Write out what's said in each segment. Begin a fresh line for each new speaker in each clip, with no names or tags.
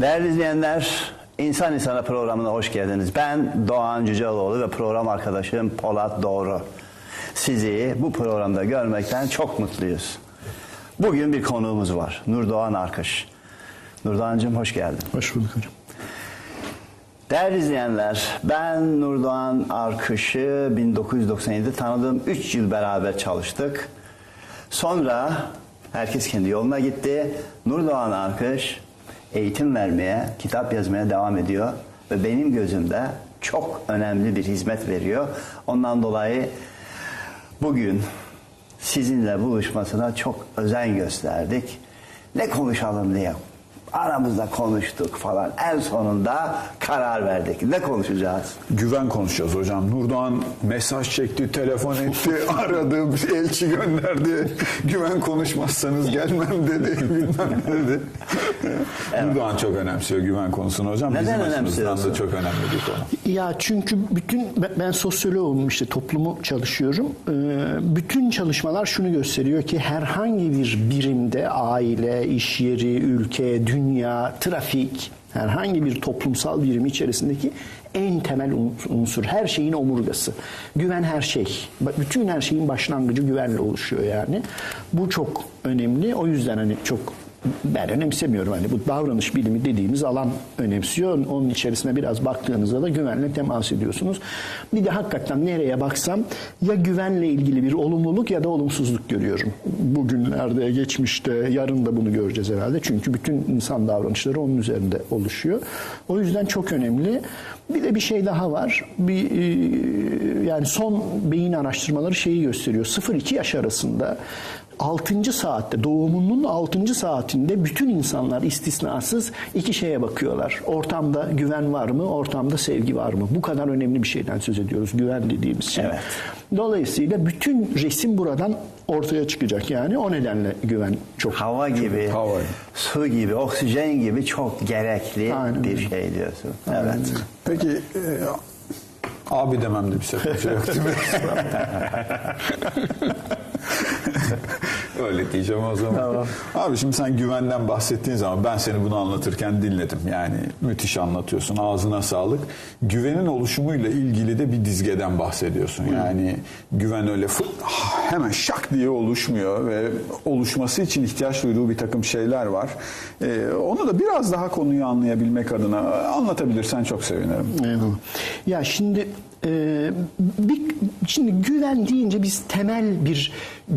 Değerli izleyenler, İnsan İnsana programına hoş geldiniz. Ben Doğan Cüceloğlu ve program arkadaşım Polat Doğru. Sizi bu programda görmekten çok mutluyuz. Bugün bir konuğumuz var. Nurdoğan Arkış. Nurdoğan'cığım hoş geldin.
Hoş bulduk hocam.
Değerli izleyenler, ben Nurdoğan Arkış'ı 1997'de tanıdım. 3 yıl beraber çalıştık. Sonra herkes kendi yoluna gitti. Nurdoğan Arkış eğitim vermeye, kitap yazmaya devam ediyor. Ve benim gözümde çok önemli bir hizmet veriyor. Ondan dolayı bugün sizinle buluşmasına çok özen gösterdik. Ne konuşalım diye aramızda konuştuk falan. En sonunda karar verdik. Ne konuşacağız?
Güven konuşacağız hocam. Nurdoğan mesaj çekti, telefon etti, aradı, elçi gönderdi. Güven konuşmazsanız gelmem dedi, bilmem ne dedi. Nurdoğan çok önemsiyor güven konusunu hocam.
Neden
Bizim açımızdan
önemsiyorsun?
da çok önemli bir konu.
Ya çünkü bütün ben- ben sosyoloğum işte toplumu çalışıyorum. Ee, Bütün çalışmalar şunu gösteriyor ki herhangi bir birimde aile, iş yeri, ülke, dünya, trafik herhangi bir toplumsal birim içerisindeki en temel uns- unsur, her şeyin omurgası. Güven her şey. Bütün her şeyin başlangıcı güvenle oluşuyor yani. Bu çok önemli. O yüzden hani çok ben önemsemiyorum. Hani bu davranış bilimi dediğimiz alan önemsiyor. Onun içerisine biraz baktığınızda da güvenle temas ediyorsunuz. Bir de hakikaten nereye baksam ya güvenle ilgili bir olumluluk ya da olumsuzluk görüyorum. Bugünlerde, geçmişte, yarın da bunu göreceğiz herhalde. Çünkü bütün insan davranışları onun üzerinde oluşuyor. O yüzden çok önemli. Bir de bir şey daha var. Bir e, yani son beyin araştırmaları şeyi gösteriyor. 0-2 yaş arasında 6. saatte doğumunun 6. saatinde bütün insanlar istisnasız iki şeye bakıyorlar. Ortamda güven var mı? Ortamda sevgi var mı? Bu kadar önemli bir şeyden söz ediyoruz. Güven dediğimiz şey.
Evet.
Dolayısıyla bütün resim buradan ortaya çıkacak. Yani o nedenle güven çok
Hava gibi,
hava.
su gibi, oksijen gibi çok gerekli
Aynen
bir şey diyorsun. Evet.
Peki e, abi dememde bir sakınca yok değil mi? Öyle diyeceğim o zaman. Abi şimdi sen güvenden bahsettiğin zaman ben seni bunu anlatırken dinledim. Yani müthiş anlatıyorsun. Ağzına sağlık. Güvenin oluşumuyla ilgili de bir dizgeden bahsediyorsun. Yani güven öyle fı- hemen şak diye oluşmuyor ve oluşması için ihtiyaç duyduğu bir takım şeyler var. Ee, onu da biraz daha konuyu anlayabilmek adına anlatabilirsen çok sevinirim.
Eyvallah. Ya şimdi e, bir, şimdi güven deyince biz temel bir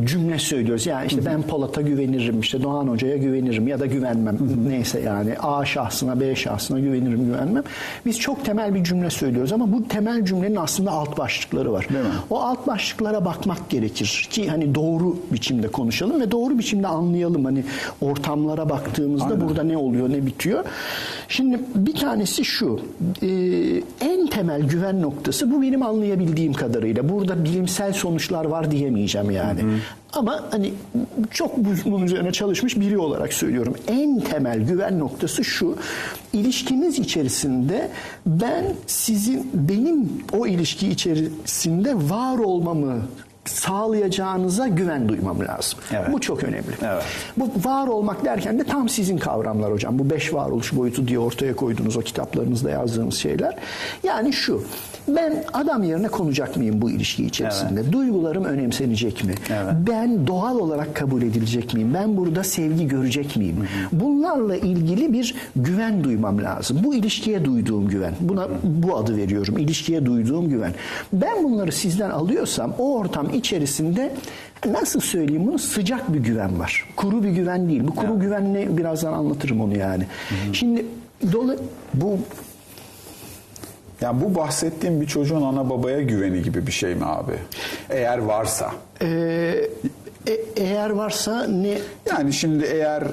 cümle söylüyoruz. Yani işte ben Polat'a güvenirim, işte Doğan Hoca'ya güvenirim ya da güvenmem. Neyse yani A şahsına, B şahsına güvenirim, güvenmem. Biz çok temel bir cümle söylüyoruz ama bu temel cümlenin aslında alt başlıkları var. O alt başlıklara bakmak gerekir ki hani doğru biçimde konuşalım ve doğru biçimde anlayalım. Hani ortamlara baktığımızda
Aynen.
burada ne oluyor, ne bitiyor. Şimdi bir tanesi şu. e, en temel güven noktası bu benim anlayabildiğim kadarıyla. Burada bilimsel sonuçlar var diyemeyeceğim yani. Ama hani çok bu- bunun üzerine çalışmış biri olarak söylüyorum. En temel güven noktası şu. İlişkimiz içerisinde ben sizin benim o ilişki içerisinde var olmamı sağlayacağınıza güven duymam lazım.
Evet.
Bu çok önemli.
Evet.
Bu var olmak derken de tam sizin kavramlar hocam. Bu beş varoluş boyutu diye ortaya koyduğunuz o kitaplarınızda yazdığınız şeyler. Yani şu. Ben adam yerine konacak mıyım bu ilişki içerisinde? Duygularım önemsenecek mi?
Evet.
Ben doğal olarak kabul edilecek miyim? Ben burada sevgi görecek miyim? Bunlarla ilgili bir güven duymam lazım. Bu ilişkiye duyduğum güven. Buna bu adı veriyorum. İlişkiye duyduğum güven. Ben bunları sizden alıyorsam o ortam içerisinde nasıl söyleyeyim bunu sıcak bir güven var. Kuru bir güven değil. Bu kuru güven ne birazdan anlatırım onu yani. Şimdi dolu bu
Ya bu bahsettiğim bir çocuğun ana babaya güveni gibi bir şey mi abi? Eğer varsa.
e, e- eğer varsa ne
Yani şimdi eğer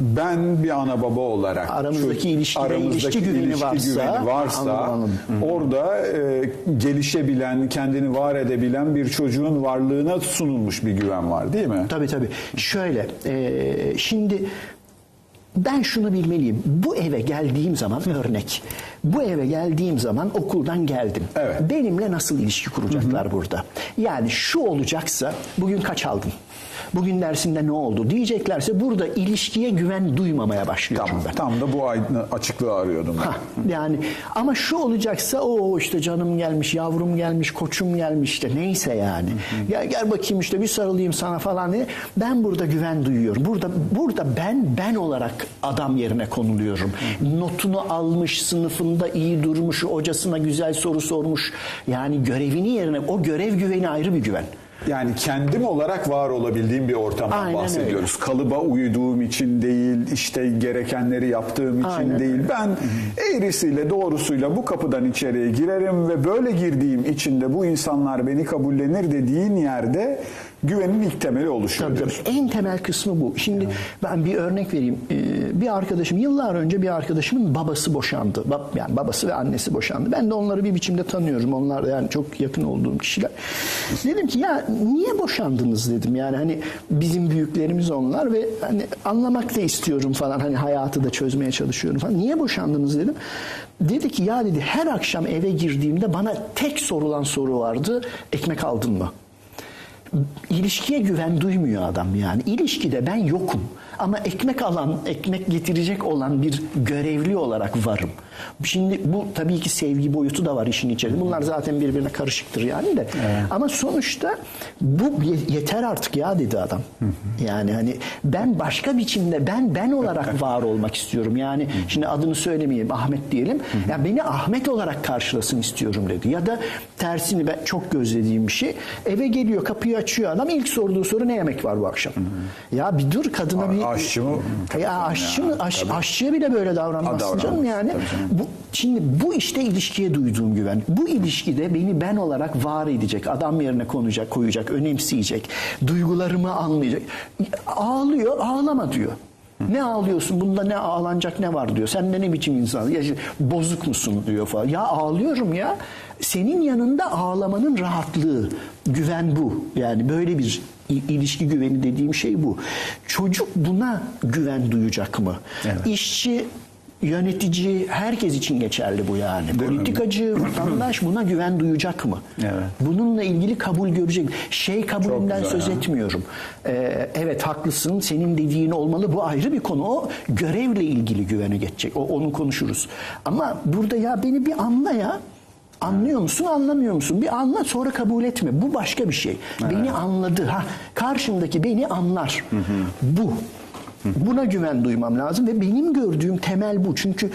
ben bir ana baba olarak
Aramızdaki
şu-
ilişkide ilişki güveni varsa-
güveni varsa
Anladım, anladım.
orada e, gelişebilen, kendini var edebilen bir çocuğun varlığına sunulmuş bir güven var değil mi?
Tabii tabii. Şöyle, e, şimdi ben şunu bilmeliyim. Bu eve geldiğim zaman örnek. Bu eve geldiğim zaman okuldan geldim.
Evet.
Benimle nasıl ilişki kuracaklar burada? Yani şu olacaksa bugün kaç aldın? Bugün dersinde ne oldu diyeceklerse burada ilişkiye güven duymamaya başlıyorum
Tamam.
ben.
Tam da bu açıklığı arıyordum ben.
Ha, yani ama şu olacaksa o işte canım gelmiş, yavrum gelmiş, koçum gelmiş işte neyse yani. Gel gel bakayım işte bir sarılayım sana falan diye. Ben burada güven duyuyorum. Burada burada ben ben olarak adam yerine konuluyorum. Notunu almış, sınıfında iyi durmuş, hocasına güzel soru sormuş. Yani görevini yerine o görev güveni ayrı bir güven.
Yani kendim olarak var olabildiğim bir ortamdan
Aynen
bahsediyoruz. Kalıba uyduğum için değil, işte gerekenleri yaptığım için
Aynen
değil. Ben eğrisiyle doğrusuyla bu kapıdan içeriye girerim ve böyle girdiğim için de bu insanlar beni kabullenir dediğin yerde güvenin ilk temeli oluşuyor
Tabii,
diyorsun.
En temel kısmı bu. Şimdi ben bir örnek vereyim. Ee, bir arkadaşım yıllar önce bir arkadaşımın babası boşandı. Bab- Yani babası ve annesi boşandı. Ben de onları bir biçimde tanıyorum. Onlar yani çok yakın olduğum kişiler. Dedim ki ya niye boşandınız dedim. Yani hani bizim büyüklerimiz onlar ve hani anlamak da istiyorum falan. Hani hayatı da çözmeye çalışıyorum falan. Niye boşandınız dedim. Dedi ki ya dedi her akşam eve girdiğimde bana tek sorulan soru vardı. Ekmek aldın mı? İlişkiye güven duymuyor adam yani. İlişkide ben yokum. Ama ekmek alan, ekmek getirecek olan bir görevli olarak varım. Şimdi bu tabii ki sevgi boyutu da var işin içerisinde. Bunlar zaten birbirine karışıktır yani de. Ama sonuçta bu ye- yeter artık ya dedi adam. Yani hani ben başka biçimde ben ben olarak var olmak istiyorum. Yani şimdi adını söylemeyeyim Ahmet diyelim. Ya beni Ahmet olarak karşılasın istiyorum dedi. Ya da tersini ben çok gözlediğim bir şey. Eve geliyor kapıyı açıyor adam ilk sorduğu soru ne yemek var bu akşam? Ya bir dur kadına bir
Aşçı mı?
ya aşçı mı? Aş, aşçıya bile böyle davranmazsın
davranmaz.
canım yani.
Tabii canım.
Bu, şimdi bu işte ilişkiye duyduğum güven. Bu ilişkide beni ben olarak var edecek, adam yerine konacak, koyacak, önemseyecek, duygularımı anlayacak. Ağlıyor, ağlama diyor. Ne ağlıyorsun? Bunda ne ağlanacak ne var diyor. Sen de ne biçim insan? Ya, bozuk musun diyor falan. Ya ağlıyorum ya. Senin yanında ağlamanın rahatlığı, güven bu. Yani böyle bir il- ilişki güveni dediğim şey bu. Çocuk buna güven duyacak mı? İşçi yönetici herkes için geçerli bu yani. Politikacı, vatandaş buna güven duyacak mı?
Evet.
Bununla ilgili kabul görecek. Şey kabulünden söz
ya.
etmiyorum. Ee, evet haklısın senin dediğin olmalı bu ayrı bir konu. O görevle ilgili güvene geçecek. O, onu konuşuruz. Ama burada ya beni bir anla ya. Anlıyor musun, anlamıyor musun? Bir anla sonra kabul etme. Bu başka bir şey. Beni anladı. Ha, karşımdaki beni anlar. Bu. Buna güven duymam lazım ve benim gördüğüm temel bu. Çünkü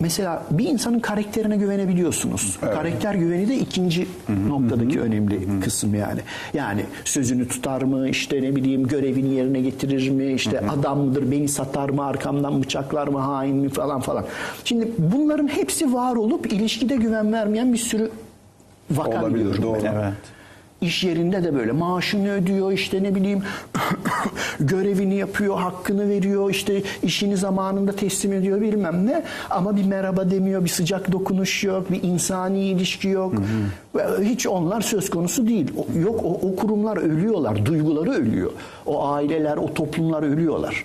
mesela bir insanın karakterine güvenebiliyorsunuz. Karakter güveni de ikinci noktadaki önemli kısım yani. Yani sözünü tutar mı, işte ne bileyim görevini yerine getirir mi, işte adam mıdır, beni satar mı, arkamdan bıçaklar mı, hain mi falan falan. Şimdi bunların hepsi var olup ilişkide güven vermeyen bir sürü vaka
Olabilir, doğru.
ben.
Evet.
İş yerinde de böyle maaşını ödüyor işte ne bileyim görevini yapıyor, hakkını veriyor işte işini zamanında teslim ediyor bilmem ne ama bir merhaba demiyor, bir sıcak dokunuş yok, bir insani ilişki yok. Ve Hiç onlar söz konusu değil. O- Yok o, o kurumlar ölüyorlar, duyguları ölüyor. O aileler, o toplumlar ölüyorlar.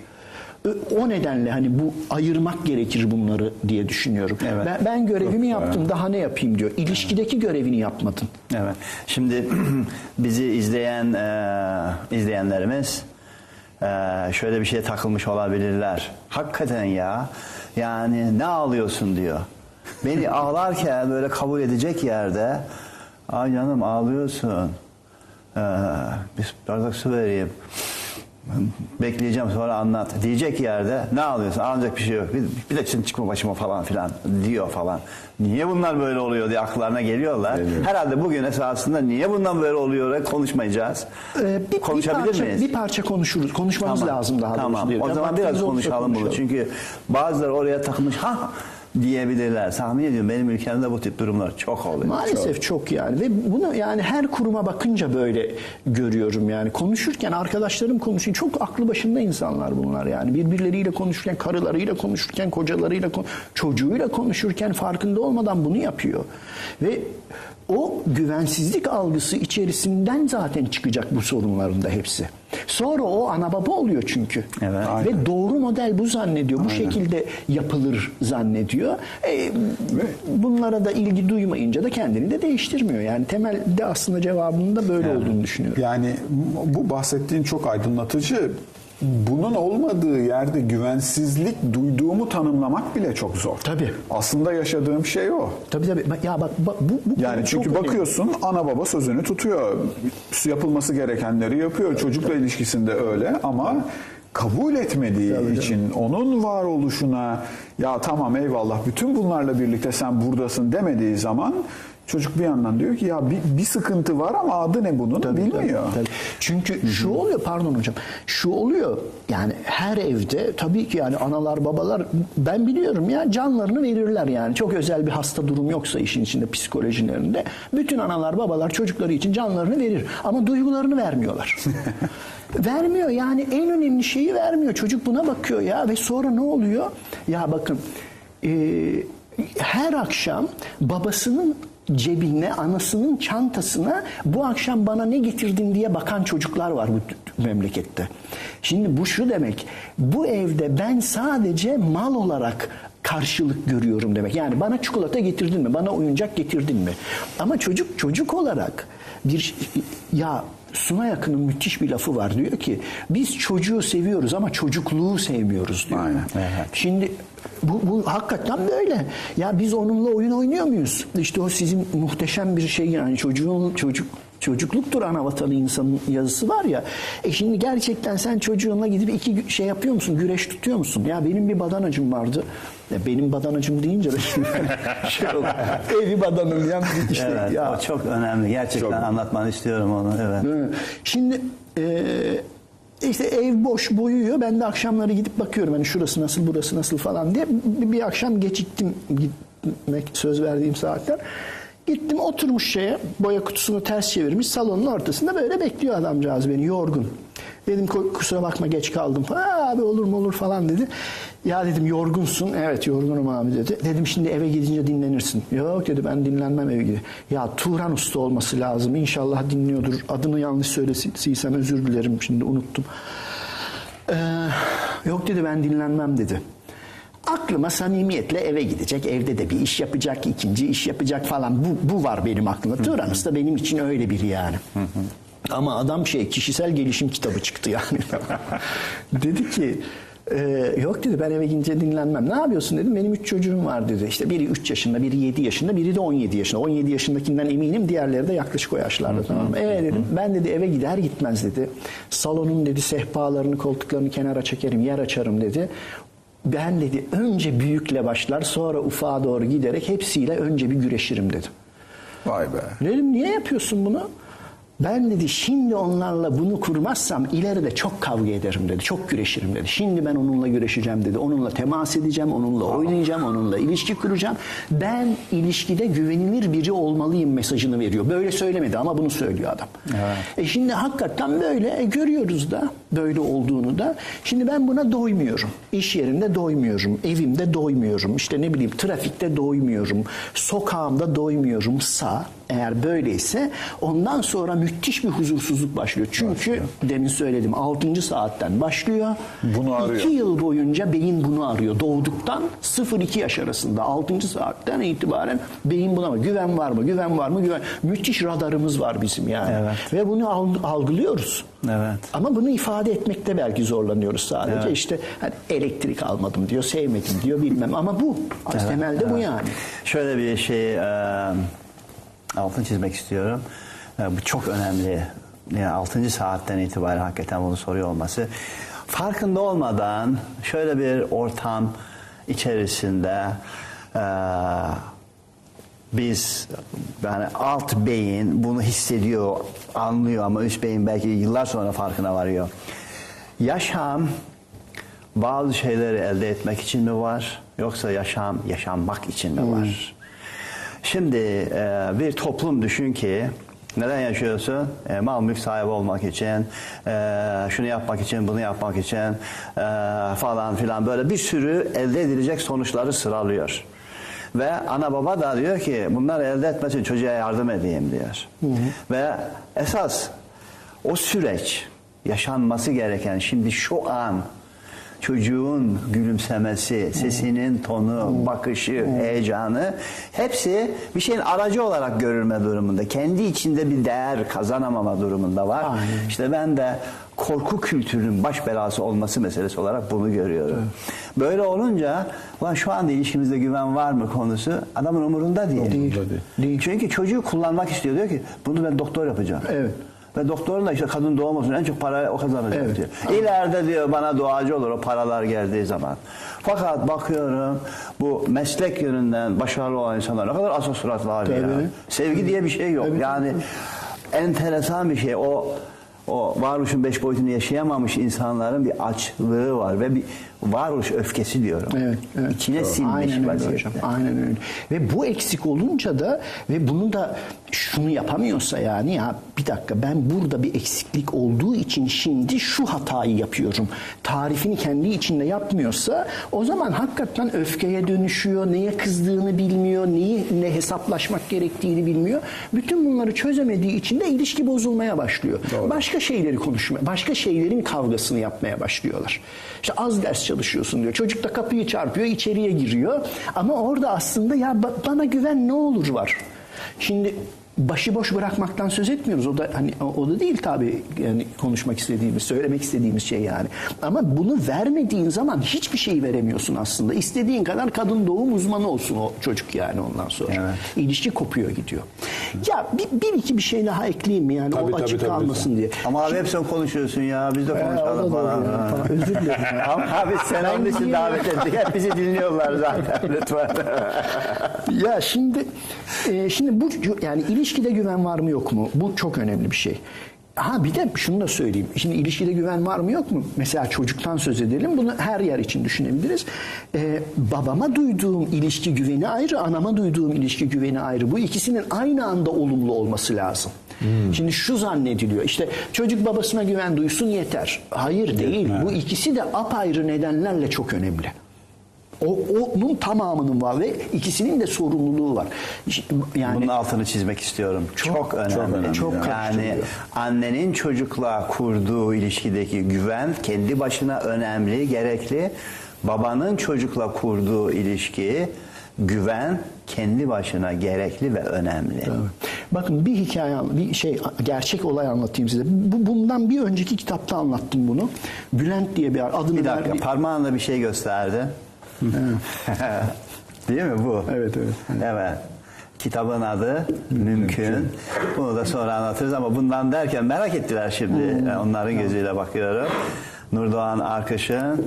O nedenle hani bu ayırmak gerekir bunları diye düşünüyorum.
Evet.
Ben, ben görevimi yaptım, daha ne yapayım diyor. İlişkideki görevini yapmadın.
Evet. Şimdi bizi izleyen e, izleyenlerimiz e, şöyle bir şeye takılmış olabilirler. Hakikaten ya. Yani ne ağlıyorsun diyor. Beni ağlarken böyle kabul edecek yerde ay canım ağlıyorsun. Ee, bir bardak su vereyim. Bekleyeceğim sonra anlat. Diyecek yerde ne ağlıyorsun? Ağlayacak bir şey yok. Bir, bir de şimdi çıkma başıma falan filan diyor falan. Niye bunlar böyle oluyor diye akıllarına geliyorlar. Herhalde bugün esasında niye bundan böyle oluyor konuşmayacağız.
Ee, bir,
Konuşabilir
bir parça,
miyiz?
Bir parça konuşuruz. Konuşmamız
Tamam.
lazım daha
Tamam. O zaman biraz konuşalım bunu. Çünkü bazıları oraya takılmış ha diyebilirler. Tahmin ediyorum benim ülkemde bu tip durumlar çok oluyor.
Maalesef çok. yani ve bunu yani her kuruma bakınca böyle görüyorum yani konuşurken arkadaşlarım konuşuyor çok aklı başında insanlar bunlar yani birbirleriyle konuşurken karılarıyla konuşurken kocalarıyla çocuğuyla konuşurken farkında olmadan bunu yapıyor ve o güvensizlik algısı içerisinden zaten çıkacak bu sorunların da hepsi. Sonra o ana baba oluyor çünkü.
Evet.
Ve doğru model bu zannediyor. Bu şekilde yapılır zannediyor. E, bunlara da ilgi duymayınca da kendini de değiştirmiyor. Yani temelde aslında cevabının da böyle olduğunu düşünüyorum.
Yani bu bahsettiğin çok aydınlatıcı. Bunun olmadığı yerde güvensizlik duyduğumu tanımlamak bile çok zor.
Tabii.
Aslında yaşadığım şey o.
Tabii tabii. Ya bak, bu, bu
Yani çünkü
çok önemli.
bakıyorsun ana baba sözünü tutuyor. Yapılması gerekenleri yapıyor. Çocukla ilişkisinde öyle ama kabul etmediği için onun varoluşuna ya tamam eyvallah bütün bunlarla birlikte sen buradasın demediği zaman çocuk bir yandan diyor ki ya bir, bir sıkıntı var ama adı ne bunun bilmiyor.
Tabii. Çünkü şu oluyor pardon hocam. Şu oluyor yani her evde tabii ki yani analar babalar ben biliyorum ya canlarını verirler yani. Çok özel bir hasta durum yoksa işin içinde psikolojilerinde bütün analar babalar çocukları için canlarını verir ama duygularını vermiyorlar. vermiyor yani en önemli şeyi vermiyor. Çocuk buna bakıyor ya ve sonra ne oluyor? Ya bakın eee her akşam babasının cebine, anasının çantasına bu akşam bana ne getirdin diye bakan çocuklar var bu memlekette. Şimdi bu şu demek, bu evde ben sadece mal olarak karşılık görüyorum demek. Yani bana çikolata getirdin mi, bana oyuncak getirdin mi? Ama çocuk çocuk olarak bir ya Sunay Akın'ın müthiş bir lafı var diyor ki biz çocuğu seviyoruz ama çocukluğu sevmiyoruz diyor.
Aynen.
Evet.
Şimdi bu, bu hakikaten böyle. Ya biz onunla oyun oynuyor muyuz? İşte o sizin muhteşem bir şey yani çocuğun çocuk çocukluktur ana vatanı insanın yazısı var ya. E şimdi gerçekten sen çocuğunla gidip iki şey yapıyor musun? Güreş tutuyor musun? Ya benim bir badanacım vardı. Ya benim badanacım deyince de şimdi şey oldu. Evi badanım ya işte
Evet,
ya.
o çok önemli. Gerçekten
Çok.
anlatmanı istiyorum onu. Evet.
Evet. Şimdi e, işte ev boş boyuyor. Ben de akşamları gidip bakıyorum. Hani şurası nasıl, burası nasıl falan diye. Bir, bir akşam geciktim gitmek söz verdiğim saatler. Gittim oturmuş şeye boya kutusunu ters çevirmiş salonun ortasında böyle bekliyor adamcağız beni yorgun. Dedim "Ko- kusura bakma geç kaldım falan. "Aa, abi olur mu olur falan dedi. Ya dedim yorgunsun. Evet yorgunum abi dedi. Dedim şimdi eve gidince dinlenirsin. Yok dedi ben dinlenmem eve gidince. Ya Turan Usta olması lazım. İnşallah dinliyordur. Adını yanlış söylesiysem özür dilerim şimdi unuttum. Ee, yok dedi ben dinlenmem dedi. Aklıma samimiyetle eve gidecek, evde de bir iş yapacak, ikinci iş yapacak falan. Bu, bu var benim aklımda. Turan Usta benim için öyle biri yani. Ama adam şey kişisel gelişim kitabı çıktı yani. dedi ki e, yok dedi ben eve gidince dinlenmem. Ne yapıyorsun dedim. Benim üç çocuğum var dedi. İşte biri 3 yaşında, biri 7 yaşında, biri de 17 yaşında. 17 yaşındakinden eminim diğerleri de yaklaşık o yaşlarda tamam mı? E dedim ben dedi eve gider gitmez dedi. Salonun dedi sehpalarını koltuklarını kenara çekerim yer açarım dedi. Ben dedi önce büyükle başlar sonra ufağa doğru giderek hepsiyle önce bir güreşirim dedim.
Vay be.
Dedim niye yapıyorsun bunu? Ben dedi şimdi onlarla bunu kurmazsam ileride çok kavga ederim dedi. Çok güreşirim dedi. Şimdi ben onunla güreşeceğim dedi. Onunla temas edeceğim, onunla oynayacağım, onunla ilişki kuracağım. Ben ilişkide güvenilir biri olmalıyım mesajını veriyor. Böyle söylemedi ama bunu söylüyor adam. E şimdi hakikaten böyle e, görüyoruz da böyle olduğunu da. Şimdi ben buna doymuyorum. İş yerinde doymuyorum. Evimde doymuyorum. İşte ne bileyim trafikte doymuyorum. Sokağımda doymuyorum. Sağ eğer böyleyse ondan sonra müthiş bir huzursuzluk başlıyor. Çünkü demin söyledim 6. saatten başlıyor.
Bunu arıyor.
2 yıl boyunca beyin bunu arıyor. Doğduktan 0-2 yaş arasında 6. saatten itibaren beyin buna bakıyor. Güven var mı? Güven var mı? Güven. Müthiş radarımız var bizim yani.
Evet.
Ve bunu al- algılıyoruz.
Evet.
Ama bunu ifade etmekte belki zorlanıyoruz sadece. İşte hani elektrik almadım diyor, sevmedim diyor bilmem ama bu. Temelde bu yani.
Şöyle bir şey e, altını çizmek istiyorum. E, bu çok önemli. Yani 6. saatten itibaren hakikaten bunu soruyor olması. Farkında olmadan şöyle bir ortam içerisinde e, biz yani alt beyin bunu hissediyor, anlıyor ama üst beyin belki yıllar sonra farkına varıyor. Yaşam bazı şeyleri elde etmek için mi var yoksa yaşam yaşanmak için mi var? Şimdi e, bir toplum düşün ki neden yaşıyorsun? E, mal mülk sahibi olmak için, e, şunu yapmak için, bunu yapmak için e, falan filan böyle bir sürü elde edilecek sonuçları sıralıyor. Ve ana baba da diyor ki bunları elde etmek için çocuğa yardım edeyim diyor. Ve esas o süreç yaşanması gereken şimdi şu an çocuğun gülümsemesi, sesinin tonu, bakışı, heyecanı hepsi bir şeyin aracı olarak görülme durumunda. Kendi içinde bir değer kazanamama durumunda var.
Aynen.
İşte ben de korku kültürünün baş belası olması meselesi olarak bunu görüyorum. Böyle olunca ulan şu anda ilişkimizde güven var mı konusu adamın umurunda değil.
Değil. Değil.
Çünkü çocuğu kullanmak istiyor. Diyor ki bunu ben doktor yapacağım.
Evet.
Ve doktorun da işte kadın doğum olsun en çok para o kazanacak
Evet.
diyor. İleride diyor bana duacı olur o paralar geldiği zaman. Fakat bakıyorum bu meslek yönünden başarılı olan insanlar ne kadar asıl suratlar ya.
Tabii.
Sevgi diye bir şey yok.
Tabii,
yani enteresan bir şey. O o varoluşun beş boyutunu yaşayamamış insanların bir açlığı var ve bir varoluş öfkesi diyorum.
Evet, evet.
İçine sinmiş
Aynen öyle hocam. Aynen öyle. Ve bu eksik olunca da ve bunu da şunu yapamıyorsa yani ya bir dakika ben burada bir eksiklik olduğu için şimdi şu hatayı yapıyorum. Tarifini kendi içinde yapmıyorsa o zaman hakikaten öfkeye dönüşüyor. Neye kızdığını bilmiyor. Neyi ne hesaplaşmak gerektiğini bilmiyor. Bütün bunları çözemediği için de ilişki bozulmaya başlıyor. Başka şeyleri konuşmaya, başka şeylerin kavgasını yapmaya başlıyorlar. İşte az ders çalışıyorsun diyor. Çocuk da kapıyı çarpıyor, içeriye giriyor. Ama orada aslında ya ba- bana güven ne olur var. Şimdi başıboş bırakmaktan söz etmiyoruz. O da hani o da değil tabii yani konuşmak istediğimiz, söylemek istediğimiz şey yani. Ama bunu vermediğin zaman hiçbir şey veremiyorsun aslında. İstediğin kadar kadın doğum uzmanı olsun o çocuk yani ondan sonra.
Evet.
İlişki kopuyor gidiyor. Ya bir, bir iki bir şey daha ekleyeyim mi yani
Tabii,
o
tabii,
açık
tabii,
kalmasın diye.
Ama abi hep sen konuşuyorsun ya. Biz de
Ee,
konuşalım falan.
falan. Özür dilerim ya.
Ama abi sen onun için davet ettik. Hep bizi dinliyorlar zaten. Lütfen.
Ya şimdi e, şimdi bu yani ilişkide güven var mı yok mu? Bu çok önemli bir şey. Ha bir de şunu da söyleyeyim. Şimdi ilişkide güven var mı yok mu? Mesela çocuktan söz edelim. Bunu her yer için düşünebiliriz. Ee, babama duyduğum ilişki güveni ayrı, anama duyduğum ilişki güveni ayrı. Bu ikisinin aynı anda olumlu olması lazım. Şimdi şu zannediliyor. İşte çocuk babasına güven duysun yeter. Hayır değil. Bu ikisi de apayrı nedenlerle çok önemli. O, onun tamamının var ve ikisinin de sorumluluğu var. Yani
Bunun altını çizmek istiyorum. Çok, önemli.
çok önemli.
Çok
yani
karıştırılıyor.
annenin çocukla kurduğu ilişkideki güven kendi başına önemli, gerekli. Babanın çocukla kurduğu ilişki güven kendi başına gerekli ve önemli.
Bakın bir hikaye, bir şey, gerçek olay anlatayım size. Bu, bundan bir önceki kitapta anlattım bunu. Bülent diye bir adını
Bir dakika
verdi-
parmağınla bir şey gösterdi. Değil mi bu?
Evet, evet.
Evet. Kitabın adı Mümkün. Bunu da sonra anlatırız ama bundan derken merak ettiler şimdi. Yani onların gözüyle bakıyorum. Nurdoğan Arkış'ın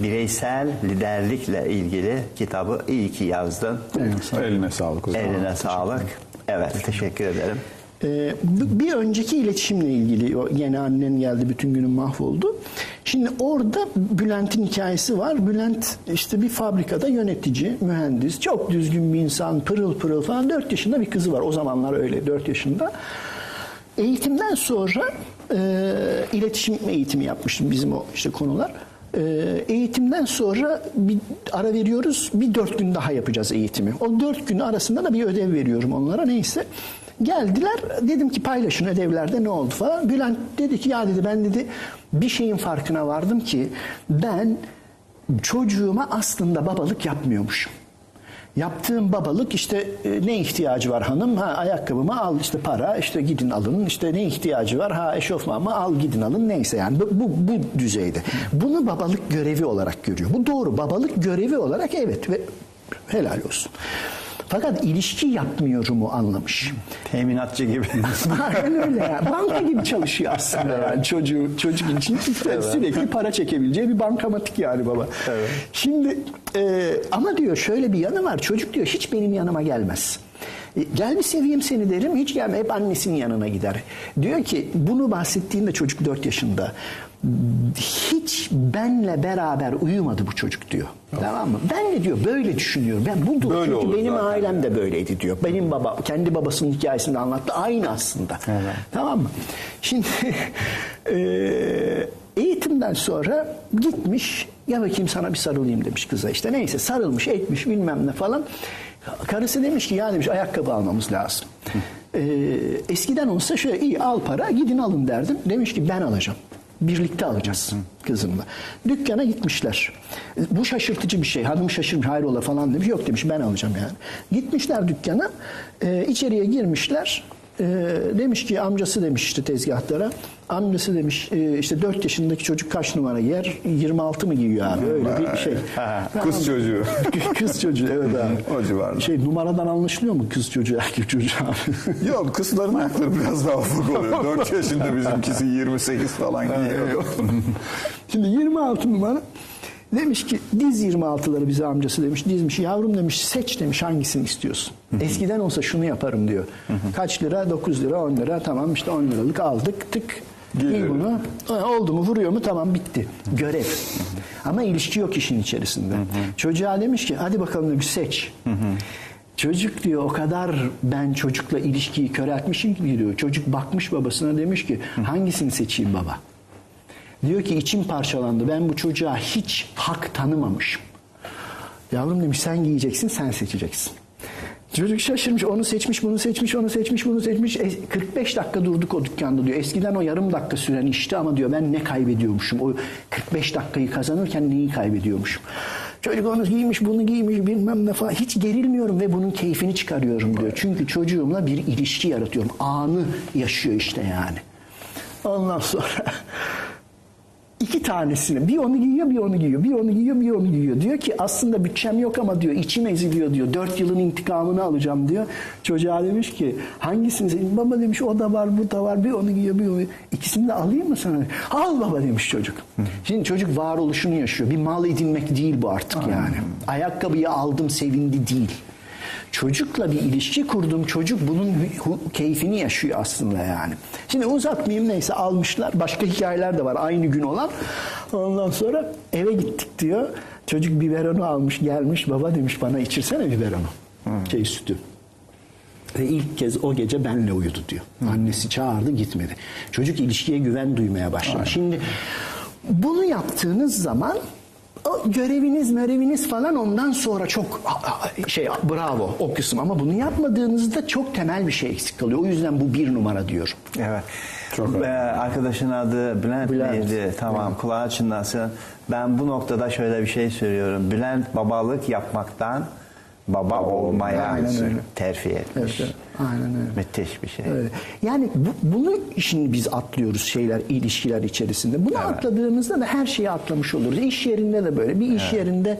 bireysel liderlikle ilgili kitabı iyi ki yazdın.
Eline sağlık hocam.
Eline sağlık. Evet, teşekkür ederim.
Ee, bir önceki iletişimle ilgili o yeni annen geldi bütün günüm mahvoldu. Şimdi orada Bülent'in hikayesi var. Bülent işte bir fabrikada yönetici, mühendis, çok düzgün bir insan, pırıl pırıl falan. 4 yaşında bir kızı var. O zamanlar öyle 4 yaşında. Eğitimden sonra e, iletişim eğitimi yapmıştım bizim o işte konular. E, eğitimden sonra bir ara veriyoruz. Bir dört gün daha yapacağız eğitimi. O dört gün arasında da bir ödev veriyorum onlara neyse. Geldiler dedim ki paylaşın ödevlerde ne oldu falan. Bülent dedi ki ya dedi ben dedi bir şeyin farkına vardım ki ben çocuğuma aslında babalık yapmıyormuşum. Yaptığım babalık işte e, ne ihtiyacı var hanım? Ha ayakkabımı al işte para işte gidin alın işte ne ihtiyacı var? Ha eşofmanımı al gidin alın neyse yani bu, bu, bu düzeyde. Bunu babalık görevi olarak görüyor. Bu doğru babalık görevi olarak evet ve helal olsun. Fakat ilişki yapmıyorumu anlamış.
Teminatçı gibi.
Aynen öyle ya. Banka gibi çalışıyor aslında yani çocuğu, çocuk için sürekli para çekebileceği bir bankamatik yani baba. Şimdi e, ama diyor şöyle bir yanı var. Çocuk diyor hiç benim yanıma gelmez. E, Gel bir seveyim seni derim hiç gelme hep annesinin yanına gider. Diyor ki bunu bahsettiğinde çocuk 4 yaşında hiç benle beraber uyumadı bu çocuk diyor. Tamam mı? Ben de diyor böyle düşünüyorum. Ben budur.
Böyle
Çünkü
olur
benim ailem de böyleydi diyor. Benim baba kendi babasının hikayesini anlattı. Aynı aslında. Tamam mı? Şimdi eee, eğitimden sonra gitmiş ya bakayım sana bir sarılayım demiş kıza işte. Neyse sarılmış etmiş bilmem ne falan. Karısı demiş ki ya demiş ayakkabı almamız lazım. Ee, eskiden olsa şöyle iyi al para gidin alın derdim. Demiş ki ben alacağım. Birlikte alacağız kızımla. Dükkana gitmişler. Bu şaşırtıcı bir şey. Hanım şaşırmış hayrola falan demiş. Yok demiş ben alacağım yani. Gitmişler dükkana. E, içeriye girmişler. E, demiş ki amcası demiş işte tezgahlara. Amcası demiş e, işte 4 yaşındaki çocuk kaç numara giyer? 26 mı giyiyor abi? Öyle bir şey.
Kız çocuğu.
kız çocuğu evet abi.
O civarda.
Şey numaradan anlaşılıyor mu kız çocuğu erkek çocuğu abi?
Yok kızların ayakları biraz daha ufak oluyor. 4 yaşında bizimkisi 28 falan giyiyor.
Şimdi 26 numara demiş ki diz 26'ları bize amcası demiş dizmiş yavrum demiş seç demiş hangisini istiyorsun. Eskiden olsa şunu yaparım diyor. Kaç lira 9 lira 10 lira tamam işte 10 liralık aldık tık giy bunu Ha, oldu mu vuruyor mu tamam bitti. Görev. Ama ilişki yok işin içerisinde. Çocuğa demiş ki hadi bakalım demiş seç. Çocuk diyor o kadar ben çocukla ilişkiyi köreltmişim ki diyor. Çocuk bakmış babasına demiş ki hangisini seçeyim baba? Diyor ki içim parçalandı. Ben bu çocuğa hiç hak tanımamışım. Yavrum demiş sen giyeceksin sen seçeceksin. Çocuk şaşırmış onu seçmiş bunu seçmiş onu seçmiş bunu seçmiş. E, 45 dakika durduk o dükkanda diyor. Eskiden o yarım dakika süren işti ama diyor ben ne kaybediyormuşum. O 45 dakikayı kazanırken neyi kaybediyormuşum. Çocuk onu giymiş bunu giymiş bilmem ne falan. Hiç gerilmiyorum ve bunun keyfini çıkarıyorum diyor. Çünkü çocuğumla bir ilişki yaratıyorum. Anı yaşıyor işte yani. Ondan sonra iki tanesini. Bir onu giyiyor bir onu giyiyor. Bir onu giyiyor bir onu giyiyor. Diyor ki aslında bütçem yok ama diyor içim eziliyor diyor. Dört yılın intikamını alacağım diyor. Çocuğa demiş ki hangisini? Baba demiş o da var bu da var. Bir onu giyiyor bir onu ikisini de alayım mı sana? Al baba demiş çocuk. Şimdi çocuk varoluşunu yaşıyor. Bir mal edinmek değil bu artık yani. Ayakkabıyı aldım sevindi değil Çocukla bir ilişki kurdum. Çocuk bunun keyfini yaşıyor aslında yani. Şimdi uzatmayayım neyse almışlar. Başka hikayeler de var aynı gün olan. Ondan sonra eve gittik diyor. Çocuk biberonu almış gelmiş. Baba demiş bana içirsene biberonu. Şey sütü. Ve ilk kez o gece benle uyudu diyor. Annesi çağırdı gitmedi. Çocuk ilişkiye güven duymaya başladı. Şimdi bunu yaptığınız zaman o göreviniz, mereviniz falan ondan sonra çok şey bravo o kısım ama bunu yapmadığınızda çok temel bir şey eksik kalıyor. O yüzden bu bir numara diyorum.
Evet.
Çok
Ee, arkadaşın adı Bülent,
Bülent.
miydi? Tamam kulağı çınlasın. Ben bu noktada şöyle bir şey söylüyorum. Bülent babalık yapmaktan baba olmaya
Aynen öyle.
terfi etmiş.
Evet, evet. Aynen öyle.
Müthiş bir şey.
Öyle. Yani bu, bunu şimdi biz atlıyoruz şeyler, ilişkiler içerisinde. Bunu atladığımızda da her şeyi atlamış oluruz. İş yerinde de böyle. Bir iş yerinde de-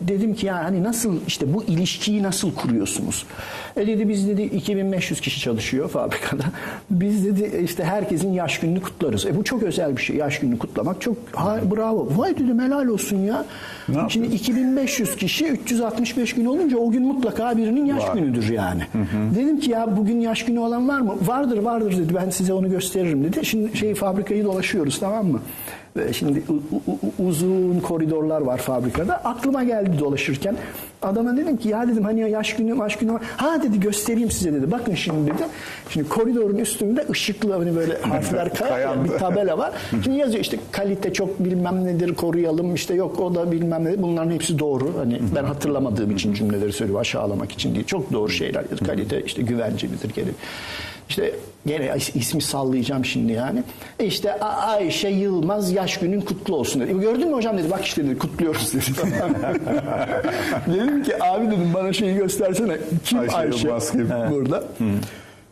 dedim ki ya hani nasıl işte bu ilişkiyi nasıl kuruyorsunuz? E dedi biz dedi 2500 kişi çalışıyor fabrikada. Biz dedi işte herkesin yaş gününü kutlarız. E bu çok özel bir şey. Yaş gününü kutlamak çok ha, bravo. Vay dedim helal olsun ya.
Ne
Şimdi 2500 kişi 365 gün olunca o gün mutlaka birinin yaş
Var.
günüdür yani. Dedim ki ya bugün yaş günü olan var mı? Vardır vardır dedi. Ben size onu gösteririm dedi. Şimdi şey fabrikayı dolaşıyoruz tamam mı? Ve şimdi uzun koridorlar var fabrikada. Aklıma geldi dolaşırken. Adama dedim ki ya dedim hani ya yaş günü yaş günü var. Ha dedi göstereyim size dedi. Bakın şimdi dedi. Şimdi koridorun üstünde ışıklı hani böyle harfler
Kayandı.
bir tabela var. Şimdi yazıyor işte kalite çok bilmem nedir koruyalım işte yok o da bilmem ne. Bunların hepsi doğru. Hani ben hatırlamadığım için cümleleri söylüyorum aşağılamak için değil. Çok doğru şeyler. Kalite işte güvencelidir gelip. İşte gene is- ismi sallayacağım şimdi yani. E işte Ayşe Yılmaz yaş günün kutlu olsun dedi. E Gördün mü hocam dedi bak işte dedi kutluyoruz dedi. dedim ki abi dedim bana şeyi göstersene. Kim
Ayşe
Ayşe,
Yılmaz kim?
burada?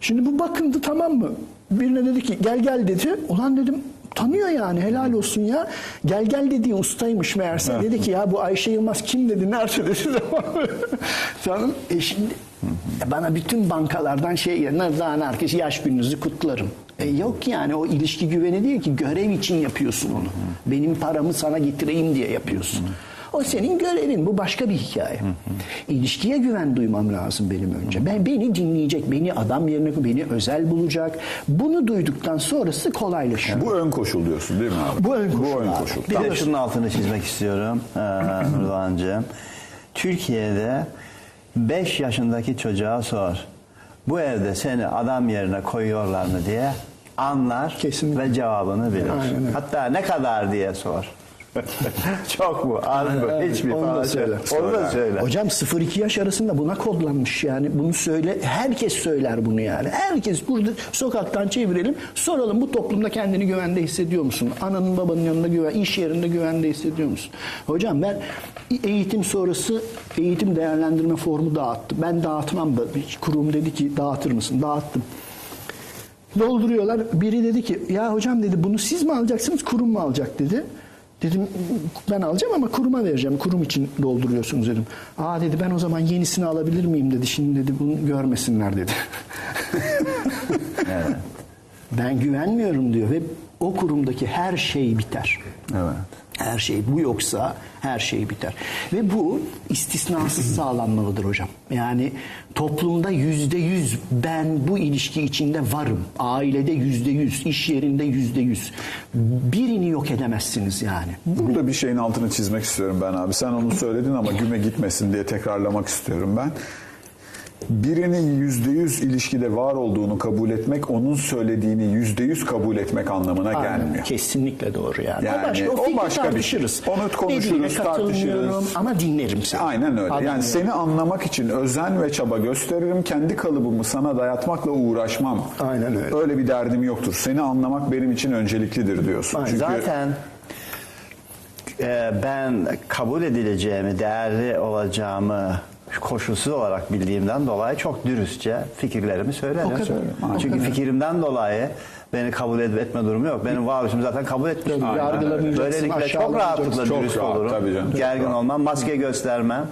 Şimdi bu bakındı tamam mı? Birine dedi ki gel gel dedi. Ulan dedim tanıyor yani helal olsun ya. Gel gel dediği ustaymış meğerse. dedi ki ya bu Ayşe Yılmaz kim dedi nerede dedi. Canım e şimdi bana bütün bankalardan şey Nazan herkes yaş gününüzü kutlarım. E yok yani o ilişki güveni değil ki görev için yapıyorsun onu. Benim paramı sana getireyim diye yapıyorsun. O senin görevin. Bu başka bir hikaye. İlişkiye güven duymam lazım benim önce. Ben beni dinleyecek, beni adam yerine beni özel bulacak. Bunu duyduktan sonrası kolaylaşıyor.
Bu ön koşul diyorsun değil mi abi?
Bu ön koşul
Bu ön koşul.
Bir de şunun altını çizmek istiyorum ee, Nurdancığım. Türkiye'de 5 yaşındaki çocuğa sor. Bu evde seni adam yerine koyuyorlar mı diye anlar
Kesinlikle.
ve cevabını bilir.
Aynen.
Hatta ne kadar diye sor. Çok mu? Az mı? Hiç mi?
onu da söyle.
Onu da söyle.
Hocam 0-2 yaş arasında buna kodlanmış yani bunu söyle herkes söyler bunu yani. Herkes burada sokaktan çevirelim soralım bu toplumda kendini güvende hissediyor musun? Ananın babanın yanında güven, iş yerinde güvende hissediyor musun? Hocam ben eğitim sonrası eğitim değerlendirme formu dağıttım. Ben dağıtmam. Kurum dedi ki dağıtır mısın? Dağıttım. Dolduruyorlar. Biri dedi ki ya hocam dedi bunu siz mi alacaksınız kurum mu alacak dedi. Dedim ben alacağım ama kuruma vereceğim. Kurum için dolduruyorsunuz dedim. Aa dedi ben o zaman yenisini alabilir miyim dedi. Şimdi dedi bunu görmesinler dedi. Ben güvenmiyorum diyor ve o kurumdaki her şey biter.
Evet.
Her şey bu yoksa her şey biter. Ve bu istisnasız sağlanmalıdır hocam. Yani toplumda yüzde yüz ben bu ilişki içinde varım. Ailede yüzde yüz, iş yerinde yüzde yüz. Birini yok edemezsiniz yani.
Burada bir şeyin altını çizmek istiyorum ben abi. Sen onu söyledin ama güme gitmesin diye tekrarlamak istiyorum ben. Birinin yüzde yüz ilişkide var olduğunu kabul etmek, onun söylediğini yüzde yüz kabul etmek anlamına
Aynen,
gelmiyor.
Kesinlikle doğru yani.
Yani
o başka, o
o başka bir şey. Onu konuşuruz, tartışırız.
Ama dinlerim seni.
Aynen öyle. Yani
Anlıyorum.
seni anlamak için özen ve çaba gösteririm. Kendi kalıbımı sana dayatmakla uğraşmam.
Aynen öyle.
Öyle bir derdim yoktur. Seni anlamak benim için önceliklidir diyorsun.
Aynen.
Çünkü
Zaten e, ben kabul edileceğimi, değerli olacağımı koşulsuz olarak bildiğimden dolayı çok dürüstçe fikirlerimi söylerim.
O kadar.
Çünkü fikrimden dolayı beni kabul edip etme durumu yok. Benim varoluşum zaten kabul.
Tabii, yargılamayacaksın,
Böylelikle çok rahatlıkla
Çok
dürüst
rahat,
olurum.
tabii canım,
Gergin
rahat.
olmam, maske göstermem.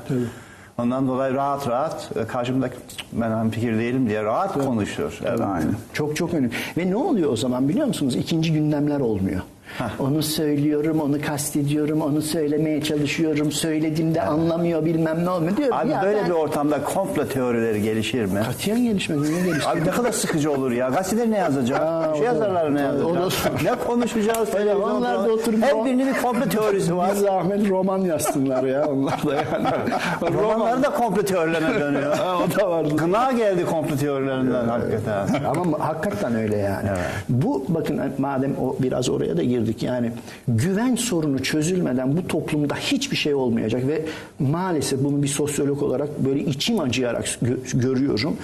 Ondan dolayı rahat rahat e, karşımdaki ben hem fikir değilim diye rahat konuşur. Evet.
Aynen.
Çok çok önemli. Ve ne oluyor o zaman biliyor musunuz? İkinci gündemler olmuyor. Onu söylüyorum, onu kastediyorum, onu söylemeye çalışıyorum. Söylediğimde anlamıyor, bilmem ne olmuyor. Diyorum,
Abi
ya
böyle
ben
bir ortamda komplo teorileri gelişir mi?
katiyen gelişmedi. Niye gelişmedi?
Abi ne kadar sıkıcı olur ya. Gazetede ne yazacak?
Aa,
şey yazarlar ne
o da-
yazacak? ne konuşacağız?
Öyle, onlar da oturup-
Her birinin bir komplo teorisi var.
Bir zahmet roman yazsınlar ya onlar da yani.
Romanlar da komplo teorilerine dönüyor.
Ha, o da vardı.
Gına geldi komplo teorilerinden hakikaten.
Ama hakikaten öyle yani. Bu bakın madem o biraz oraya da girdik yani güven sorunu çözülmeden bu toplumda hiçbir şey olmayacak ve maalesef bunu bir sosyolog olarak böyle içim acıyarak gö- görüyorum.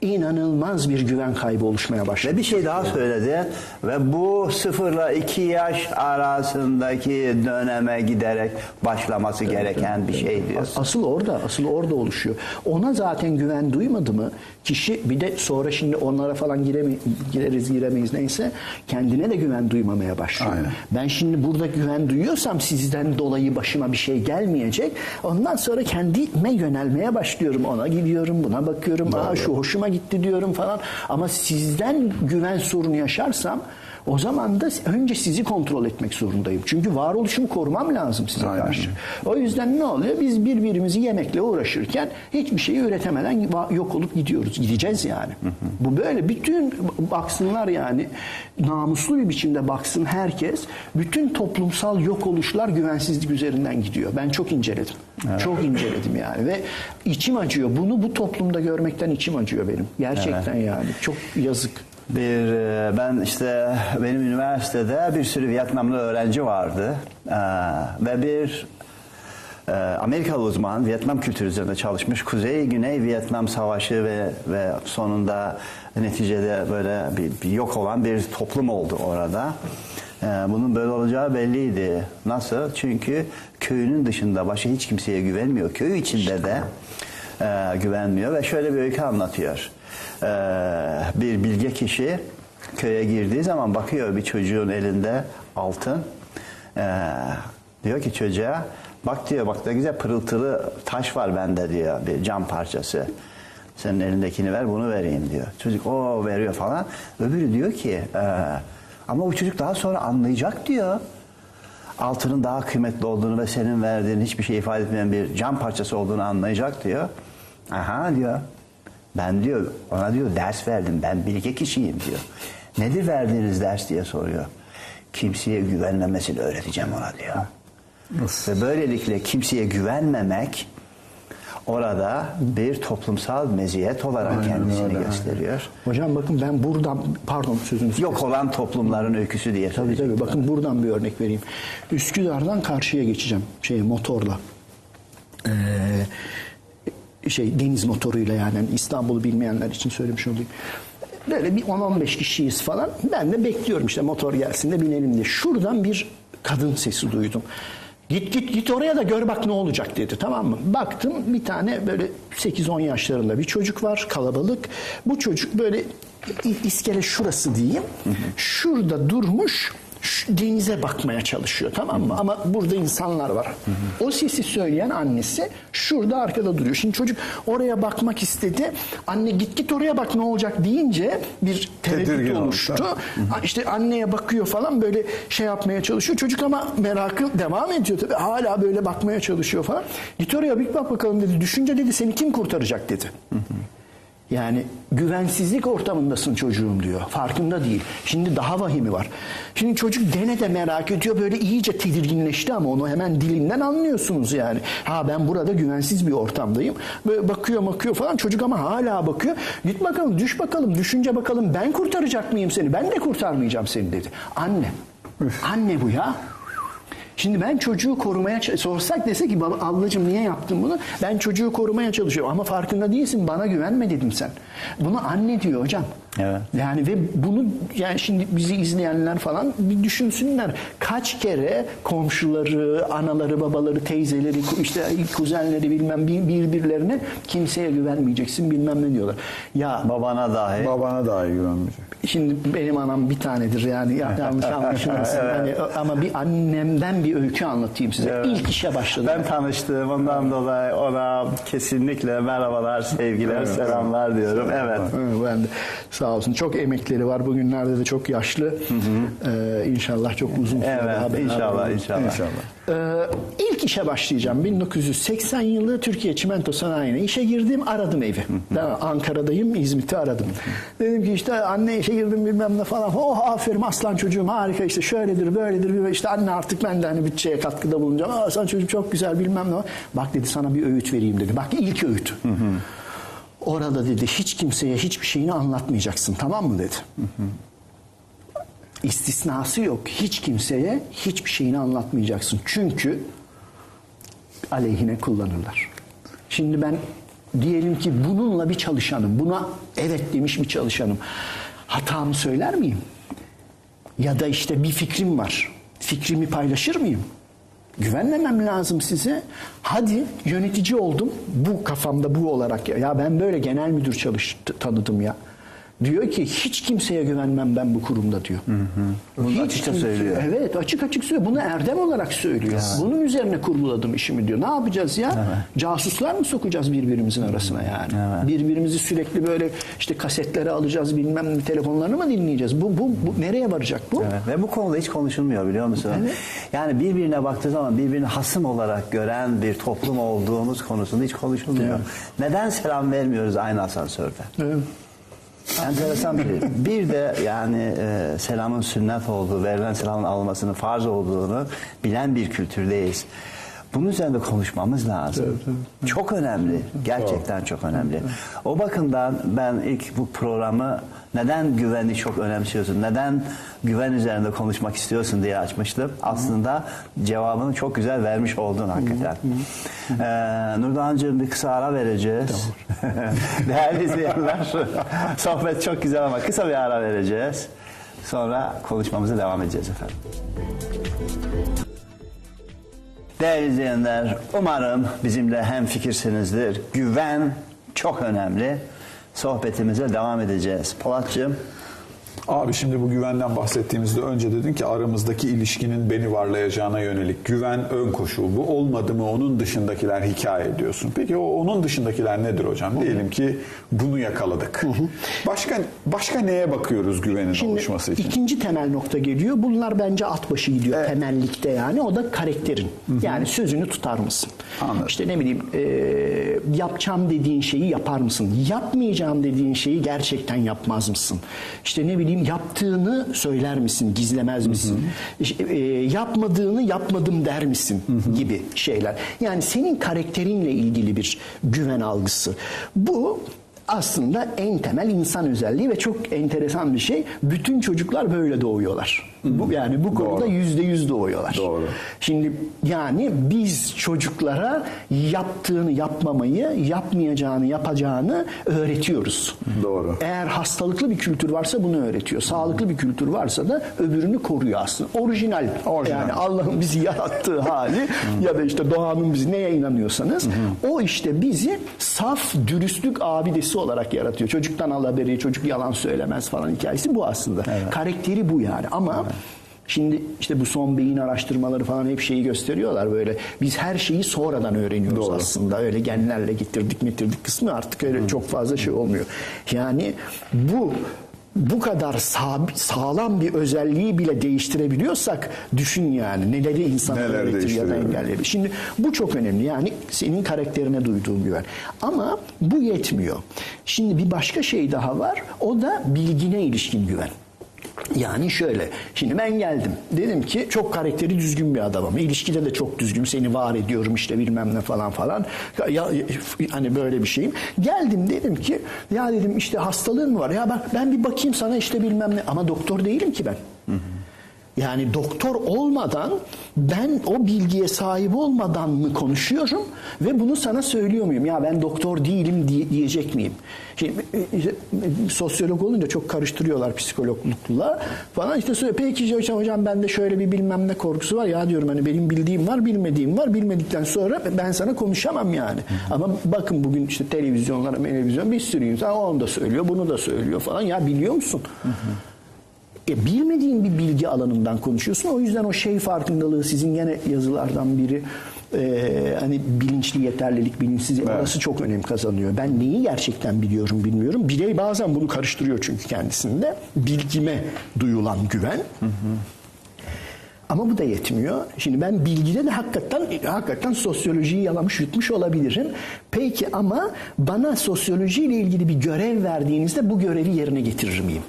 İnanılmaz bir güven kaybı oluşmaya başladı.
Ve bir şey daha söyledi ve bu sıfırla iki yaş arasındaki döneme giderek başlaması gereken bir şey diyorsun.
Asıl orada, asıl orada oluşuyor. Ona zaten güven duymadı mı kişi bir de sonra şimdi onlara falan gireme, gireriz giremeyiz neyse kendine de güven duymamaya başlıyor.
Aynen.
Ben şimdi burada güven duyuyorsam sizden dolayı başıma bir şey gelmeyecek. Ondan sonra kendime yönelmeye başlıyorum. Ona gidiyorum, buna bakıyorum. Aa şu hoşuma gitti diyorum falan. Ama sizden güven sorunu yaşarsam o zaman da önce sizi kontrol etmek zorundayım. Çünkü varoluşumu korumam lazım size
Aynen.
karşı. O yüzden ne oluyor? Biz birbirimizi yemekle uğraşırken hiçbir şeyi üretemeden yok olup gidiyoruz. Gideceğiz yani. Bu böyle. Bütün baksınlar yani namuslu bir biçimde baksın herkes. Bütün toplumsal yok oluşlar güvensizlik üzerinden gidiyor. Ben çok inceledim. Çok inceledim yani ve içim acıyor. Bunu bu toplumda görmekten içim acıyor benim. Gerçekten yani. Çok yazık.
Bir e, ben işte benim üniversitede bir sürü Vietnamlı öğrenci vardı Ee, ve bir e, Amerikalı uzman Vietnam kültürü üzerinde çalışmış. Kuzey Güney Vietnam Savaşı ve ve sonunda neticede böyle bir, bir yok olan bir toplum oldu orada. Bunun böyle olacağı belliydi. Nasıl? Çünkü köyünün dışında başka hiç kimseye güvenmiyor. Köy içinde de e, güvenmiyor ve şöyle bir öykü anlatıyor. Ee, bir bilge kişi köye girdiği zaman bakıyor bir çocuğun elinde altın. Ee, diyor ki çocuğa bak diyor bak da güzel pırıltılı taş var bende diyor bir cam parçası. Senin elindekini ver bunu vereyim diyor. Çocuk o veriyor falan. Öbürü diyor ki "Ee, ama bu çocuk daha sonra anlayacak diyor altının daha kıymetli olduğunu ve senin verdiğin hiçbir şey ifade etmeyen bir cam parçası olduğunu anlayacak diyor. Aha diyor. Ben diyor ona diyor ders verdim. Ben bilge kişiyim diyor. Nedir verdiğiniz ders diye soruyor. Kimseye güvenmemesini öğreteceğim ona diyor. Ve böylelikle kimseye güvenmemek orada bir toplumsal meziyet olarak kendisini gösteriyor.
Hocam bakın ben buradan pardon sözünüzü
Yok olan toplumların öyküsü diye
Tabii tabii. Bakın buradan bir örnek vereyim. Üsküdar'dan karşıya geçeceğim şey motorla. Ee, şey deniz motoruyla yani Hani İstanbul'u bilmeyenler için söylemiş olayım. Böyle bir 10-15 kişiyiz falan. Ben de bekliyorum işte motor gelsin de binelim diye. Şuradan bir kadın sesi duydum. Git git git oraya da gör bak ne olacak dedi tamam mı? Baktım bir tane böyle 8-10 yaşlarında bir çocuk var kalabalık. Bu çocuk böyle iskele şurası diyeyim. Şurada durmuş şu denize bakmaya çalışıyor tamam mı? Ama burada insanlar var. O sesi söyleyen annesi şurada arkada duruyor. Şimdi çocuk oraya bakmak istedi. Anne git git oraya bak ne olacak deyince bir tereddüt
Tedirgin oldu,
oluştu. İşte anneye bakıyor falan böyle şey yapmaya çalışıyor. Çocuk ama merakı devam ediyor tabii. Hala böyle bakmaya çalışıyor falan. Git oraya bir bak bakalım dedi. Düşünce dedi seni kim kurtaracak dedi. Yani güvensizlik ortamındasın çocuğum diyor. Farkında değil. Şimdi daha vahimi var. Şimdi çocuk gene de merak ediyor. Böyle iyice tedirginleşti ama onu hemen dilinden anlıyorsunuz yani. Ha ben burada güvensiz bir ortamdayım. Böyle bakıyor bakıyor falan. Çocuk ama hala bakıyor. Git bakalım düş bakalım. Düşünce bakalım ben kurtaracak mıyım seni? Ben de kurtarmayacağım seni dedi. Anne. Anne bu ya. Şimdi ben çocuğu korumaya sorsak dese ki baba ablacığım niye yaptın bunu? Ben çocuğu korumaya çalışıyorum ama farkında değilsin bana güvenme dedim sen. Bunu anne diyor hocam.
Evet.
Yani ve bunu yani şimdi bizi izleyenler falan bir düşünsünler. Kaç kere komşuları, anaları, babaları, teyzeleri, işte kuzenleri bilmem bir- birbirlerine kimseye güvenmeyeceksin bilmem ne diyorlar. Ya
Babana dahi.
Babana daha iyi güvenmeyecek.
Şimdi benim anam bir tanedir yani ya- yanlış anlaşılmasın. Hani, ama bir annemden bir öykü anlatayım size.
Evet.
İlk işe başladım.
Ben tanıştım. Ondan dolayı ona kesinlikle merhabalar, sevgiler, selamlar diyorum. Evet.
Hı, Ben de sağ olsun. Çok emekleri var. Bugünlerde de çok yaşlı. Ee, inşallah çok uzun süre daha
Evet.
beraber
İnşallah,
oluruz.
inşallah.
Ee, ilk işe başlayacağım. 1980 yılı Türkiye Çimento Sanayi'ne işe girdim. Aradım evi. Ben Ankara'dayım. İzmit'i aradım. Dedim ki işte anne işe girdim bilmem ne falan. Oh aferin aslan çocuğum harika işte şöyledir böyledir. İşte anne artık ben de hani bütçeye katkıda bulunacağım. Aa, sen çocuk çok güzel bilmem ne. Bak dedi sana bir öğüt vereyim dedi. Bak ilk öğüt. Orada dedi hiç kimseye hiçbir şeyini anlatmayacaksın tamam mı dedi. İstisnası yok. Hiç kimseye hiçbir şeyini anlatmayacaksın. Çünkü aleyhine kullanırlar. Şimdi ben diyelim ki bununla bir çalışanım. Buna evet demiş bir çalışanım. Hatamı söyler miyim? Ya da işte bir fikrim var. Fikrimi paylaşır mıyım? Güvenmemem lazım size. Hadi yönetici oldum. Bu kafamda bu olarak. Ya, ya ben böyle genel müdür çalış tanıdım ya. Diyor ki hiç kimseye güvenmem ben bu kurumda diyor.
Bunu açıkça söylüyor.
Evet açık açık söylüyor. Bunu erdem olarak söylüyor. Bunun üzerine kurguladım işimi diyor. Ne yapacağız ya? Casuslar mı sokacağız birbirimizin arasına yani? Birbirimizi sürekli böyle işte kasetlere alacağız bilmem ne telefonlarını mı dinleyeceğiz? Bu, bu, bu nereye varacak bu?
Evet. Ve bu konuda hiç konuşulmuyor biliyor musun?
Evet.
Yani birbirine baktığı zaman birbirini hasım olarak gören bir toplum olduğumuz konusunda hiç konuşulmuyor. Neden selam vermiyoruz aynı asansörde?
Evet.
Enteresan bir şey. Bir de yani e, selamın sünnet olduğu, verilen selamın alınmasının farz olduğunu bilen bir kültürdeyiz. Bunun üzerinde konuşmamız lazım. Çok önemli. Gerçekten çok önemli. O bakımdan ben ilk bu programı neden güveni çok önemsiyorsun, neden güven üzerinde konuşmak istiyorsun diye açmıştım. Aslında cevabını çok güzel vermiş oldun hakikaten. Ee, Nurdancığım bir kısa ara vereceğiz. Değerli izleyenler, sohbet çok güzel ama kısa bir ara vereceğiz. Sonra konuşmamıza devam edeceğiz efendim. Değerli izleyenler, umarım bizimle hem fikirsinizdir. Güven çok önemli. Sohbetimize devam edeceğiz. Polatcığım,
Abi şimdi bu güvenden bahsettiğimizde önce dedin ki aramızdaki ilişkinin beni varlayacağına yönelik güven ön koşul. Bu olmadı mı onun dışındakiler hikaye ediyorsun. Peki o onun dışındakiler nedir hocam? Diyelim ki bunu yakaladık. Başka başka neye bakıyoruz güvenin
Şimdi
oluşması için?
ikinci temel nokta geliyor. Bunlar bence at başı gidiyor temellikte yani. O da karakterin. Yani sözünü tutar mısın?
Anladım.
İşte ne bileyim e, yapacağım dediğin şeyi yapar mısın? Yapmayacağım dediğin şeyi gerçekten yapmaz mısın? İşte ne bileyim yaptığını söyler misin, gizlemez misin? İşte, e, yapmadığını yapmadım der misin gibi şeyler. Yani senin karakterinle ilgili bir güven algısı. Bu aslında en temel insan özelliği ve çok enteresan bir şey. Bütün çocuklar böyle doğuyorlar. Bu yani bu konuda yüzde yüz doğuyorlar.
Doğru.
Şimdi yani biz çocuklara yaptığını yapmamayı, yapmayacağını yapacağını öğretiyoruz.
Doğru.
Eğer hastalıklı bir kültür varsa bunu öğretiyor. Sağlıklı bir kültür varsa da öbürünü koruyor aslında. Orijinal.
Orijinal.
Yani Allah'ın bizi yarattığı hali ya da işte doğanın bizi neye inanıyorsanız o işte bizi saf dürüstlük abidesi olarak yaratıyor. Çocuktan al haberi, çocuk yalan söylemez falan hikayesi bu aslında. Karakteri bu yani ama Şimdi işte bu son beyin araştırmaları falan hep şeyi gösteriyorlar böyle. Biz her şeyi sonradan öğreniyoruz
Doğru.
aslında. Öyle genlerle getirdik getirdik kısmı artık öyle çok fazla şey olmuyor. Yani bu bu kadar sağlam bir özelliği bile değiştirebiliyorsak düşün yani neleri insan
Neler
öğretir ya da engelleyebilir. Şimdi bu çok önemli yani senin karakterine duyduğun güven. Ama bu yetmiyor. Şimdi bir başka şey daha var o da bilgine ilişkin güven. Yani şöyle, şimdi ben geldim. Dedim ki çok karakteri düzgün bir adamım. İlişkide de çok düzgün. Seni var ediyorum işte bilmem ne falan falan. Ya, hani böyle bir şeyim. Geldim dedim ki ya dedim işte hastalığın mı var? Ya bak ben bir bakayım sana işte bilmem ne. Ama doktor değilim ki ben. Yani doktor olmadan ben o bilgiye sahip olmadan mı konuşuyorum ve bunu sana söylüyor muyum? Ya ben doktor değilim diye, diyecek miyim? Şimdi, e, işte, e, sosyolog olunca çok karıştırıyorlar psikologlukla falan. İşte söyle peki hocam, hocam bende şöyle bir bilmem ne korkusu var. Ya diyorum hani benim bildiğim var bilmediğim var. Bilmedikten sonra ben sana konuşamam yani. Ama bakın bugün işte televizyonlara televizyon bir sürü insan onu da söylüyor bunu da söylüyor falan. Ya biliyor musun? E, bilmediğin bir bilgi alanından konuşuyorsun. O yüzden o şey farkındalığı sizin gene yazılardan biri e, hani bilinçli yeterlilik, bilinçsiz orası çok önem kazanıyor. Ben neyi gerçekten biliyorum bilmiyorum. Birey bazen bunu karıştırıyor çünkü kendisinde. Bilgime duyulan güven. Ama bu da yetmiyor. Şimdi ben bilgide de hakikaten hakikaten sosyolojiyi yalamış yutmuş olabilirim. Peki ama bana sosyolojiyle ilgili bir görev verdiğinizde bu görevi yerine getirir miyim?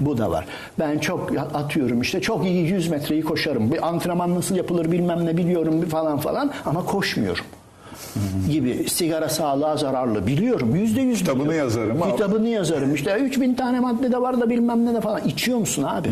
Bu da var. Ben çok atıyorum işte çok iyi 100 metreyi koşarım. Bir antrenman nasıl yapılır bilmem ne biliyorum falan falan ama koşmuyorum. Gibi sigara sağlığa zararlı. Biliyorum yüzde yüz
Kitabını
biliyorum.
yazarım abi.
kitabını yazarım. İşte 3000 tane madde de var da bilmem ne de falan. İçiyor musun abi?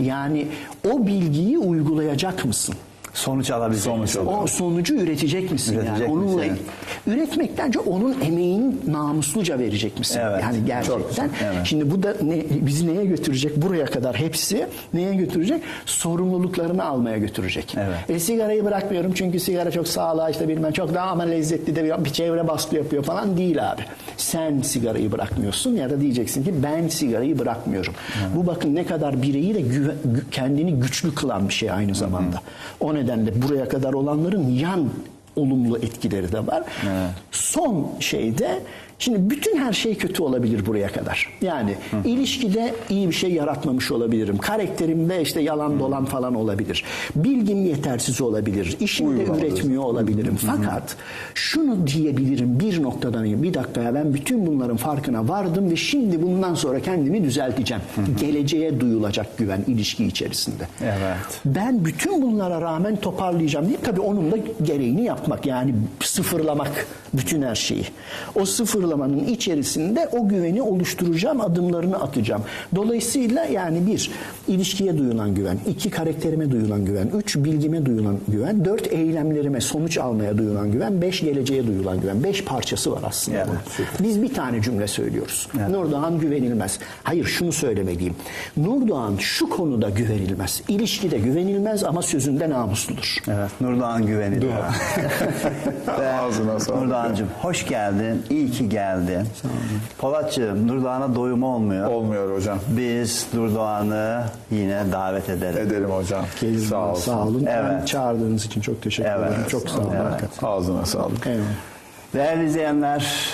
Yani o bilgiyi uygulayacak mısın
Sonuç alabilecek
Sonuç
misin?
o sonucu üretecek misin
Üretecek
yani? Onunla
misin?
üretmektense onun emeğini namusluca verecek misin?
Evet.
Yani gerçekten.
Evet.
Şimdi bu da ne, bizi neye götürecek? Buraya kadar hepsi neye götürecek? Sorumluluklarını almaya götürecek.
Evet.
E, sigarayı bırakmıyorum çünkü sigara çok sağlığa işte bilmem çok daha ama lezzetli de bir, bir çevre baskı yapıyor falan değil abi. Sen sigarayı bırakmıyorsun ya da diyeceksin ki ben sigarayı bırakmıyorum. Bu bakın ne kadar bireyi de güve- gü- kendini güçlü kılan bir şey aynı zamanda. O nedenle buraya kadar olanların yan olumlu etkileri de var. Son şeyde şimdi bütün her şey kötü olabilir buraya kadar. Yani ilişkide iyi bir şey yaratmamış olabilirim. Karakterimde işte yalan dolan falan olabilir. Bilgim yetersiz olabilir. İşimde
Uyumamalı.
üretmiyor olabilirim. Fakat şunu diyebilirim bir noktadan bir dakikaya ben bütün bunların farkına vardım ve şimdi bundan sonra kendimi düzelteceğim. Geleceğe duyulacak güven ilişki içerisinde.
Evet.
Ben bütün bunlara rağmen toparlayacağım deyip tabii onun da gereğini yapmak. Yani sıfırlamak bütün her şeyi. O sıfırlamanın içerisinde o güveni oluşturacağım, adımlarını atacağım. Dolayısıyla yani bir, ilişkiye duyulan güven. iki karakterime duyulan güven. Üç, bilgime duyulan güven. Dört, eylemlerime sonuç almaya duyulan güven. Beş, geleceğe duyulan güven. Beş parçası var aslında. Bunun. Biz bir tane cümle söylüyoruz. Nurdoğan güvenilmez. Hayır şunu söylemeliyim. Nurdoğan şu konuda güvenilmez. İlişkide güvenilmez ama sözünde namusludur.
Evet, Nurdoğan güvenilir. Ve
Ağzına sağlık.
Nurdoğan'cığım hoş geldin. İyi ki geldin. Polatcığım Nurdoğan'a doyumu olmuyor.
Olmuyor hocam.
Biz Nurdoğan'ı yine davet edelim.
Ederim hocam. Sağ ol.
Sağ olun.
Evet.
Ben çağırdığınız için çok teşekkür
Evet.
ederim. Çok sağ olun.
Evet.
hakikaten.
Ağzına sağlık.
Eyvallah.
Değerli izleyenler,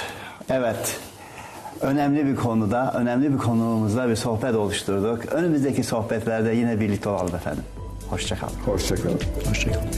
evet önemli bir konuda, önemli bir konuğumuzla bir sohbet oluşturduk. Önümüzdeki sohbetlerde yine birlikte olalım efendim. Hoşçakalın.
Hoşçakalın.
Hoşçakalın.